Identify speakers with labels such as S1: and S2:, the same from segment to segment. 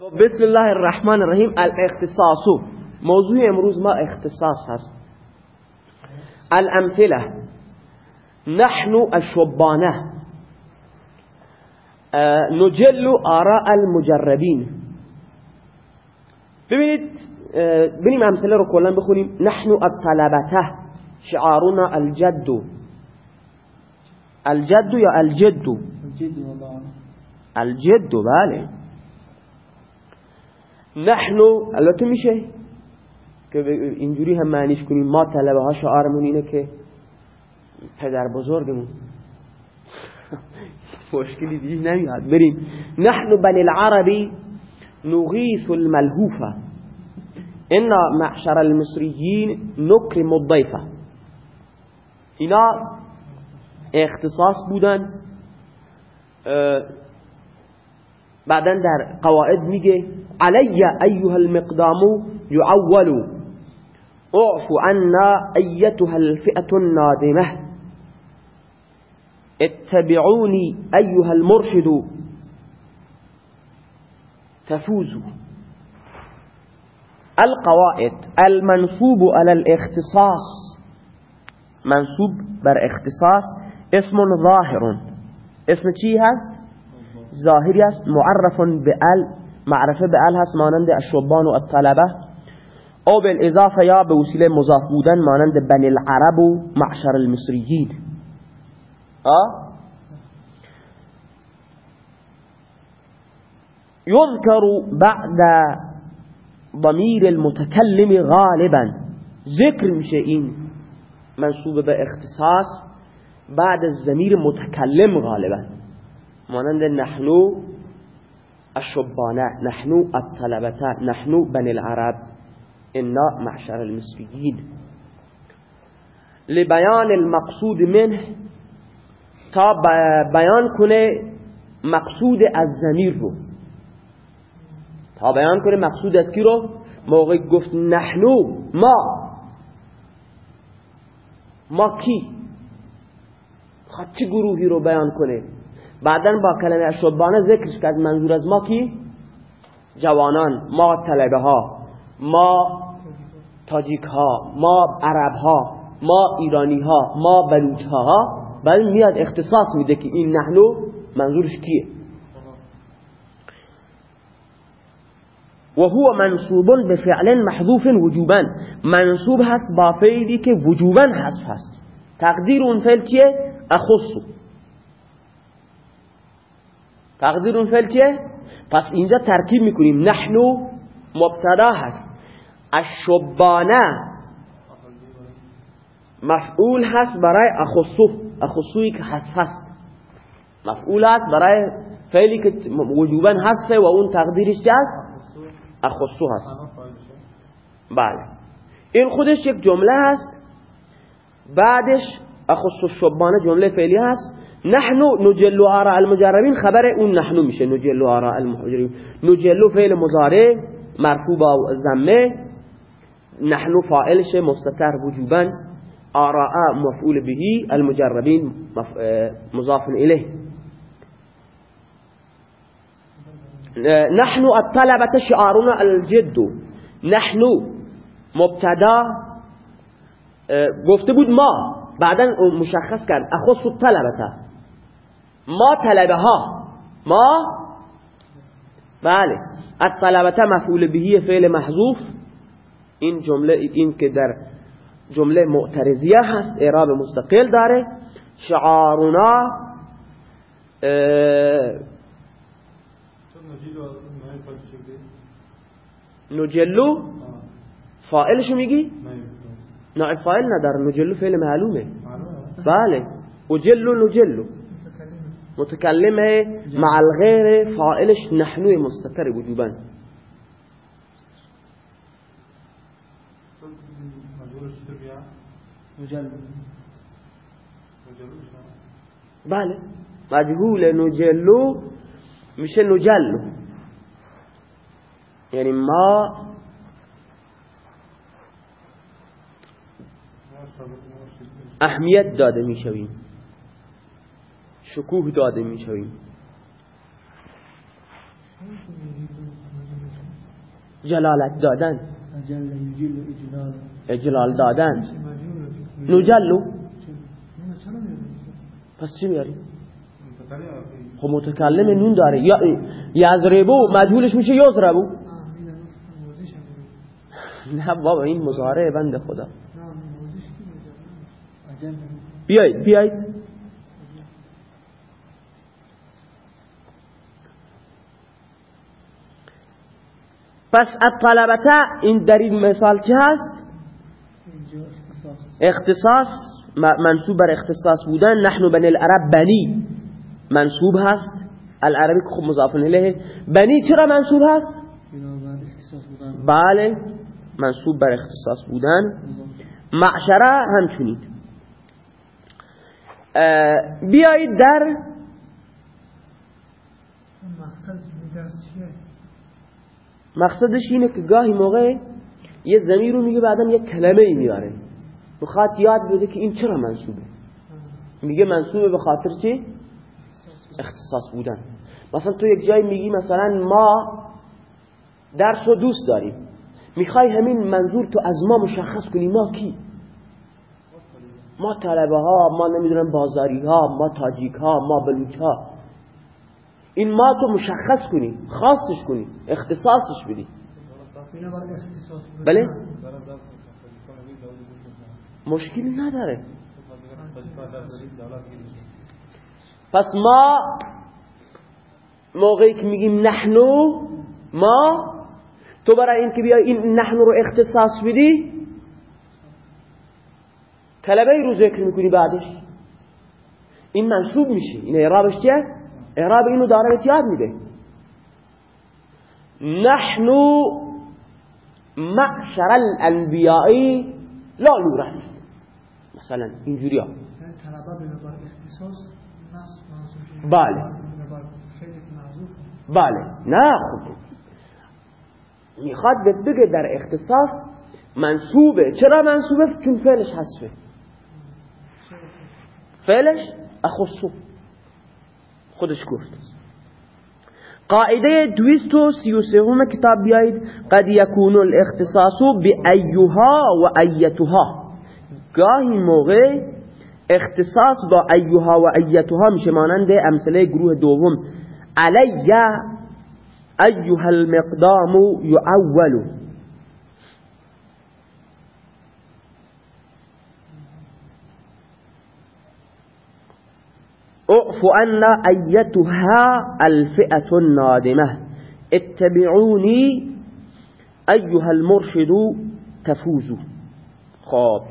S1: خب بسم الله الرحمن الرحیم. الاختصاص. موضوع امروز ما اختصاص هست. الامثله نحن الشبانه نجل آراء المجربین ببینید ببینیم امثله رو کلا بخونیم. نحن الطلبته شعارنا الجد. الجد یا الجد؟ الجد بله. نحن البته میشه که اینجوری هم معنیش کنیم ما طلبه ها شعارمون اینه که پدر بزرگمون. مشکلی دیگه نمیاد. بریم. نحن بني العربی نغیث الملهوفه ان معشر المصریین نکرم الضیفه اینا اختصاص بودن. بعدا در قواعد میگه علی ایها المقدام يعول. اعفو عنا ایتها الفئة النادمه اتبعوني ایها المرشد. تفوزوا القواعد المنصوب على الاختصاص. منصوب بر اختصاص. اسم ظاهر. اسم چی هست؟ ظاهری است. معرف به ال معرفه به ال هست مانند الشبان و الطلبه. أو بالاضافه یا به وسیله مضاف بودن مانند بنی العرب و معشر المصریین؟ يذكر بعد ضمیر المتکلم غالبا. ذکر میشه این منصوب به اختصاص. بعد از ضمیر متکلم غالبا. مانند نحنو الشبانه نحنو الطلبه نحنو بني العرب. انا معشر المصريين لبیان المقصود منه تا بیان کنه مقصود از زمیر رو. تا بیان کنه مقصود از کی رو؟ موقع گفت نحنو ما. ما کی؟ خواهد چه گروهی رو بیان کنه؟ بعدا با کلمه شبانه ذکرش کرد منظور از ما کی؟ جوانان ما طلبه ها ما تاجیک ها ما عرب ها ما ایرانی ها ما بلوچ ها بعد میاد اختصاص میده که این نحنو منظورش کیه. و هو منصوب بفعل محذوف وجوبا. منصوب هست با فعلی که وجوبا حذف هست. تقدیر اون فعل چیه؟ اخصو تقدیر اون فعل چیه؟ پس اینجا ترکیب می‌کنیم. نحنو مبتدا هست. الشبانه مفعول هست برای اخصو. اخصوی که حذف هست. مفعول هست برای فعلی که وجوبا حذفه و اون تقدیرش چه هست؟ اخصو هست. بله. این خودش یک جمله هست. بعدش اخصو شبانه جمله فعلی هست. نحنو نجلو آراء المجربین خبر اون نحنو میشه نجلو آراء المجربین نجلو فعل مضارع مرفوع با زمه نحنو فاعلش مستتر وجوبا. آراء مفعول به المجربین مضاف الیه. نحن الطلبة شعارنا الجد. نحن مبتدا. گفته بود ما. بعدا مشخص کرد. اخص الطلبة. ما طلبه ها ما؟ بله. الطلبة مفعول به فعل محذوف. این جمله این که در جمله معترضیه هست اعراب مستقل داره. شعارنا نجلو فائلشو میگی؟ نه. فائل نداره نجلو فعل معلومه. بله. اجلو نجلو. متکلمه مع الغیر فائلش نحنوی مستتر وجوبا. بله. مجهول نجلو میشه نجلو. یعنی ما اهمیت داده میشویم. شکوه داده می‌شویم جلالت دادن.
S2: اجلال
S1: دادن. نجلو. پس چی میاری؟ خب متکلم نون داره. یا یضربو مجهولش میشه یضربو نه بابا این مزاره بند خدا. بیایید بیایید. پس الطلبته این در این مثال چه هست؟ اختصاص منصوب بر اختصاص بودن. نحن بنی العرب بنی منصوب هست. العربی خب مضاف الیه. بنی چرا منصوب هست؟ بله منصوب بر اختصاص بودن. معشره همچنین. بیایید در مقصدش اینه که گاهی موقع یه زمین رو میگه بعدم یه کلمه ای میاره. بخواد یاد بده که این چرا منصوبه؟ میگه منصوبه به خاطر چی؟ اختصاص بودن. مثلا تو یک جایی میگی مثلا ما درس و دوست داریم. می‌خوای همین منظور تو از ما مشخص کنی. ما کی؟ ما طلبه ها ما نمی‌دونم بازاری ها ما تاجیک ها ما بلوچ ها این ما تو مشخص کنی خاصش کنی اختصاصش بدی. بله؟ مشکلی نداره. پس ما موقعی که میگیم نحنو ما تو برای این که بیای این نحنو رو اختصاص بدی کلمه رو ذکر می‌کنی بعدش. این منصوب میشه. این اعرابش چیه؟ اعراب اینو داره یاد میده. نحنو معشر الانبیائی لا نورث مثلا اینجوری ها بله. بله. نه خب. می‌خواد بگه در اختصاص منصوبه. چرا منصوبه؟ چون فعلش حذفه. فعلش اخصو. خودش گفت. قاعدة دویست و سی و سهوم کتاب بیایید. قد یکون الاختصاص بی ایوها و ایتها. گاهی موقع اختصاص با ایوها و ایتها میشه مانند امثله گروه دوم. علی ایوها المقدام یعول. أعف أن ایتها الفئة النادمة. اتبعوني ایها المرشد تفوزوا خب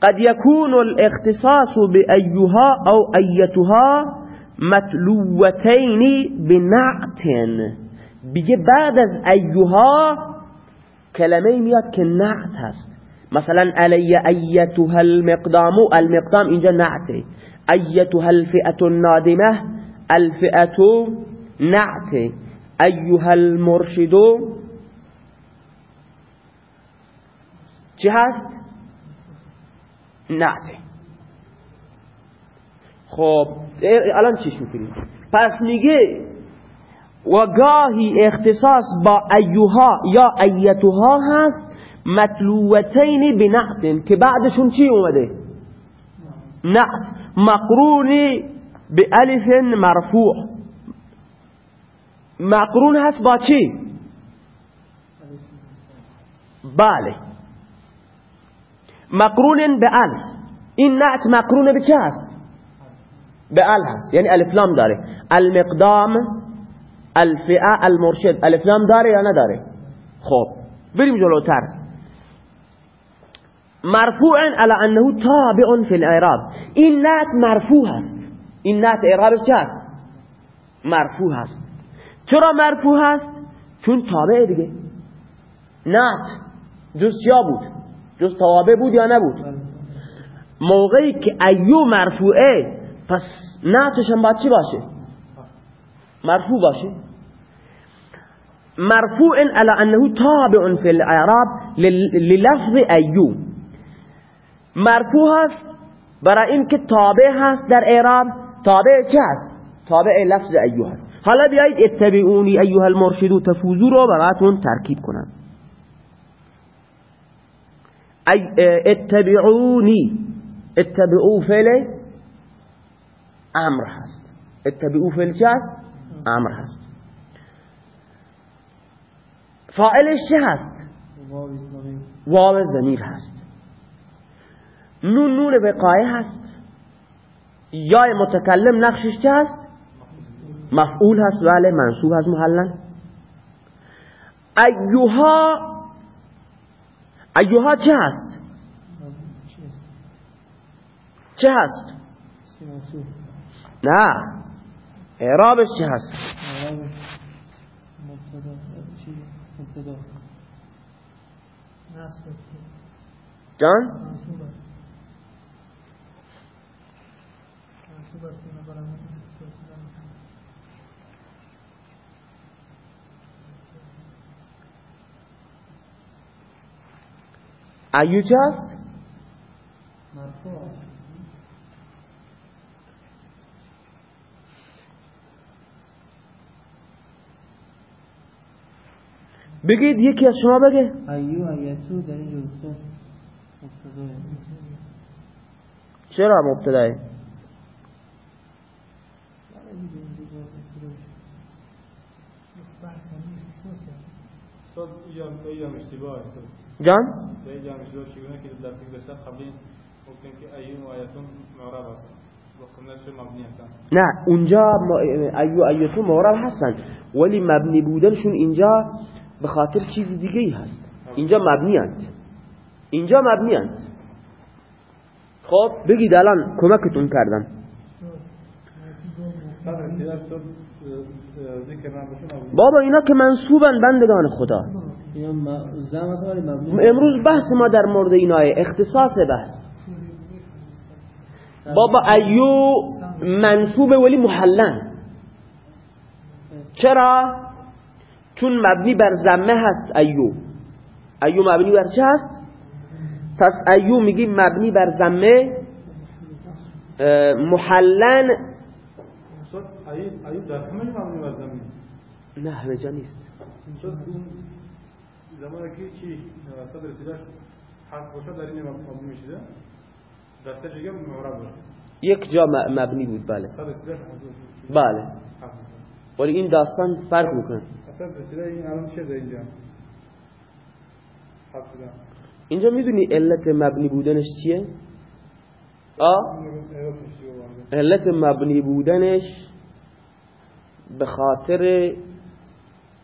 S1: قد يكون الاختصاص بأيها أو أيتها متلوتين بنعت. بيجي بعد از أيها كلمه میاد که نعت هست. مثلا علی ایتها المقدام؟ المقدام اینجا نعته ایتها الفئة النادمة؟ الفئة نعته ایها المرشد؟ چه هست؟ نعته خب الآن چیش میکنیم پس میگه و گاهی اختصاص با ایوها یا ایتوها هست مطلوبتین بنعت که بعدشون چی اومده؟ نعت. مقرونی به الف مرفوع. مقرون هست با چی؟ بله. مقرون به الف. این نعت مقرون به چه هست؟ به ال هست. یعنی الفلام داره. المقدام الفئه المرشد. الفلام داره یا نداره؟ خب. بریم جلوتر. مرفوع على انه تابع في الاعراب این نعت مرفوع هست این نعت اعرابش چه مرفوع هست چرا مرفوع هست چون تابع دیگه. نعت جز چیا بود؟ جز توابع بود یا نبود؟ موقعی که ایو مرفوعه پس نعتش هم باید چی باشه؟ مرفوع باشه. مرفوع على انه تابع في الاعراب للفظ ایو. مرفوع هست. برای اینکه تابع هست در اعراب. تابع چه هست؟ تابع لفظ ایو هست. حالا بیایید اتبعونی ایها المرشدو تفوزو رو براتون ترکیب کنم. اتبعونی. اتبعو فعل امر هست. اتبعو فعل چه هست؟ امر هست. فائلش چه هست؟ واو زمیر هست. نون نون بقایه هست یا متکلم نقشش چه هست؟ مفعول هست ولی منصوب هست محلن ایوها ایوها چه هست؟ چه هست؟ نه اعرابش چه هست؟ جان؟ ایو چه هست؟ بگید یکی از شما بگه
S2: ایو ایتو در این جلسه مبتدای
S1: چرا مبتدای
S3: صد ایام اشتباه
S1: جان
S3: ایام اشتباه چگونه که در فکر داشتن قبلی گفتیم که ایوم و آیتون معرب است وقتی چه مبنی هستن.
S1: نه اونجا ایو ایتو معرب هستن. ولی مبنی بودنشون اینجا به خاطر چیز دیگه ای هست اینجا مبنی هست. اینجا مبنی هست. خب بگید الان کمکتون کردم
S3: صد رسیده شد ذکر من باشون مبنی
S1: بابا اینا که منصوبن بندگان خدا
S2: اینا
S1: امروز بحث ما در مورد ایناه اختصاص بحث بابا ایو منصوب ولی محلن چرا؟ چون مبنی بر زمه هست ایو ایو مبنی بر چه هست؟ پس ایو میگیم مبنی بر زمه محلن
S3: ایوب در همه مبنی بر زمین.
S1: نه همه جا نیست.
S3: شد اون زمانی که چی صد رسیده حرف باشد در این مبنی می‌شده. در سه جگه معرب باشه.
S1: یک جا مبنی بود بله. بله. ولی این داستان فرق می‌کنه.
S3: اصلا رسیده این الان چه در اینجا؟
S1: اینجا می‌دونی علت مبنی بودنش چیه؟ آ. علت مبنی بودنش به خاطر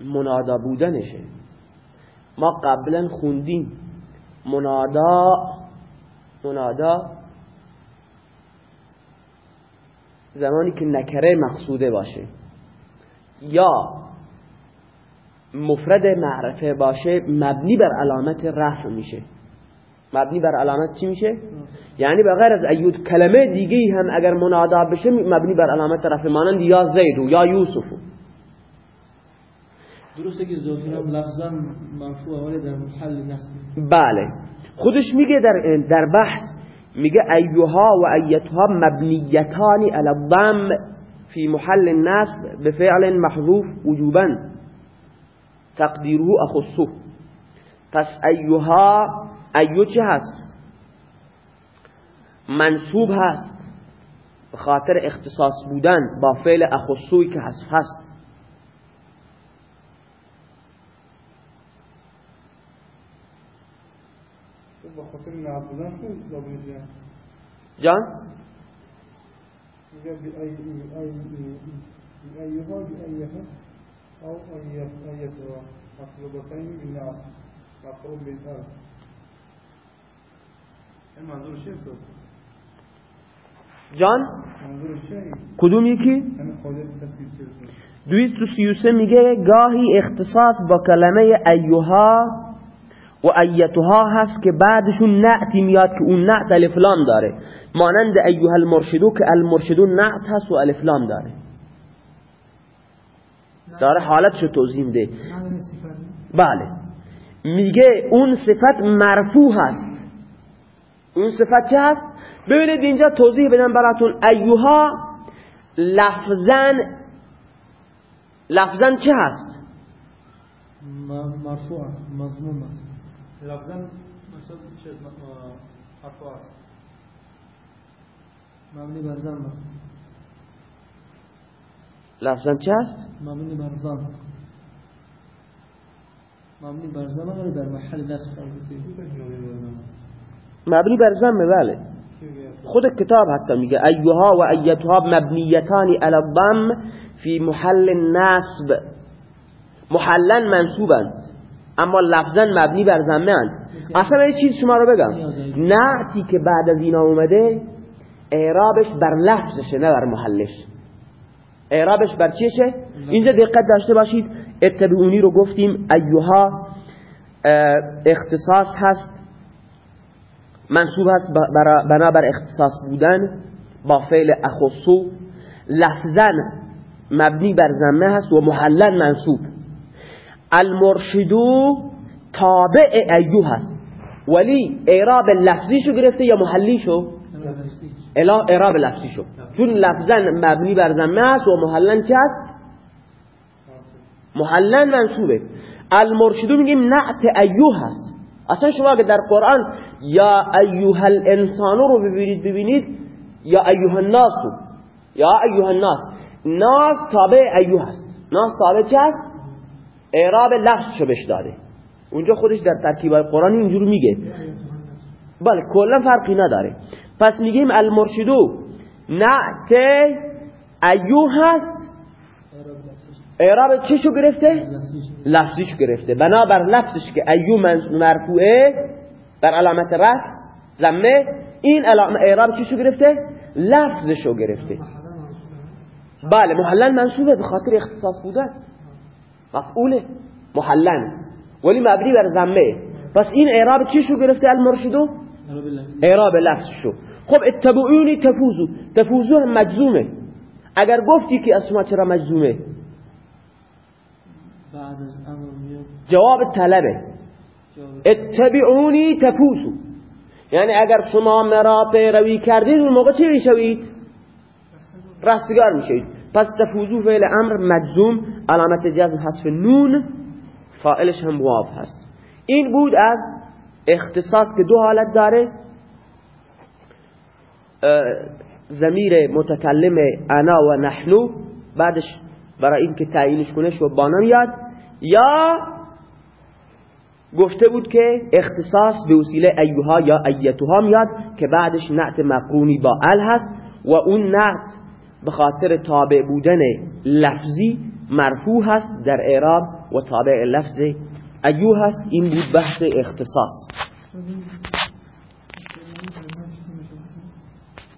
S1: منادا بودنشه ما قبلا خوندیم. منادا منادا زمانی که نکره مقصوده باشه یا مفرد معرفه باشه مبنی بر علامت رفع میشه. مبنی بر علامت چی میشه؟ یعنی به غیر از ایود کلمه دیگه هم اگر منادا بشه مبنی بر علامت رفع مانند یا زیدو یا یوسفو
S2: درسته که ظاهرا لفظا مرفوع ولی در محل نصب.
S1: بله. خودش میگه در در بحث میگه ایوها و ایتها مبنیتان علی الضم فی محل النصب بفعل محذوف وجوبا. تقدیره اخصه. پس ایوها ایو چه هست؟ منصوب هست. به خاطر اختصاص بودن با فعل اخصوی که حذف هست.
S3: خب با
S1: جان؟ کدوم یکی؟
S3: چیه
S1: دویست و سی و سه میگه گاهی اختصاص با کلمه ایوها و ایتها هست که بعدشون نعتی میاد که اون نعت الفلام داره. مانند ایوها المرشدو که المرشدو نعت هست و الفلام داره. داره حالتشو توضیح میده. بله. میگه اون صفت مرفوع هست. اون صفت چه هست؟ ببینید اینجا توضیح بدم براتون. ایوها لفظن لفظا چه هست؟
S2: مرفوع مضموم است
S3: لفظا مثلا چه حرف است
S2: مبنی بر است
S1: لفظا چه هست؟
S2: مبنی بر ضم مبنی بر ولی در محل نصب قرار گرفته.
S1: مبنی بر زمه بله. خود کتاب حتی میگه ایها و ایتها مبنیتانی علی الضم فی محل نصب محلا منصوبند اما لفظا مبنی بر زمه اند. اصلا یه چیز شما رو بگم. نعتی که بعد از اینا اومده اعرابش بر لفظشه نه بر محلش. اعرابش بر چیشه؟ اینجا دقت داشته باشید. اتبعونی رو گفتیم ایها اه، اختصاص هست. منصوب هست بنابر اختصاص بودن با فعل اخصو لفظا مبنی بر زمه هست و محلا منصوب. المرشدو تابع ایو هست. ولی اعراب لفظیشو گرفته یا محلیشو؟ اعراب لفظیشو. چون لفظا مبنی بر زمه هست و محلا چه هست؟ محلا منصوبه. المرشدو میگیم نعت ایو هست. اصلا شما اگه در قرآن یا ایوه الانسانو رو ببینید ببینید یا ایوه الناس. یا ایوه الناس. ناس تابع ایوه هست. ناس تابع چه هست؟ اعراب لفظ شو بش داده. اونجا خودش در ترکیبای قرآن اینجور میگه. بله کلا فرقی نداره. پس میگیم المرشدو. نعت ایوه هست. اعراب چشو گرفته؟ لفظیش گرفته. بنابر لفظش که ایو مرفوعه بر علامت رفع زمه این اعراب چیشو گرفته؟ لفظشو گرفته. بله محلن منصوبه به خاطر اختصاص بودن. مفعوله محلن ولی مبنی بر زمه پس این اعراب چیشو گرفته المرشدو اعراب لفظشو خب اتبعونی تفوزو. تفوزو هم مجزومه. اگر گفتی که اسما چرا مجزومه؟ جواب طلبه. اتبعونی تفوزو یعنی اگر شما مرا پیروی کردید اون موقع چه می‌شوید؟ رستگار می‌شوید. پس تفوزو فعل امر مجزوم علامت جزم حذف نون فاعلش هم واو هست. این بود از اختصاص که دو حالت داره. اه، ضمیر متکلم انا و نحنو بعدش برای این که تعیینش کنه شبانه میاد یا گفته بود که اختصاص به وسیله ایوها یا ایتوها میاد که بعدش نعت مقرونی با ال هست و اون نعت به خاطر تابع بودن لفظی مرفوع هست در اعراب و تابع لفظ ایو هست. این بود بحث اختصاص.